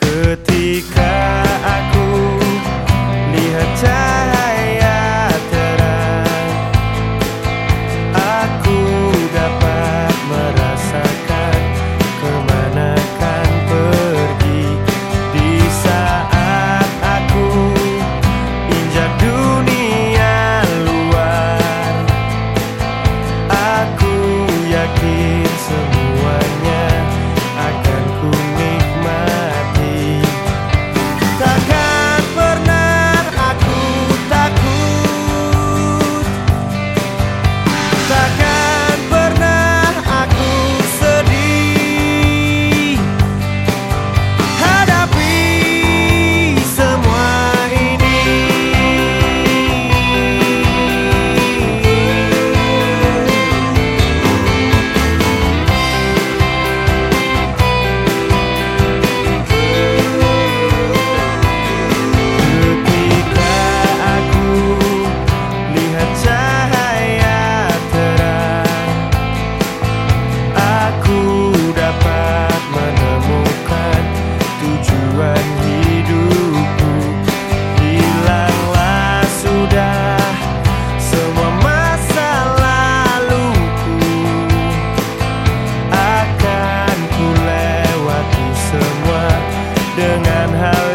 Ketika dengan hal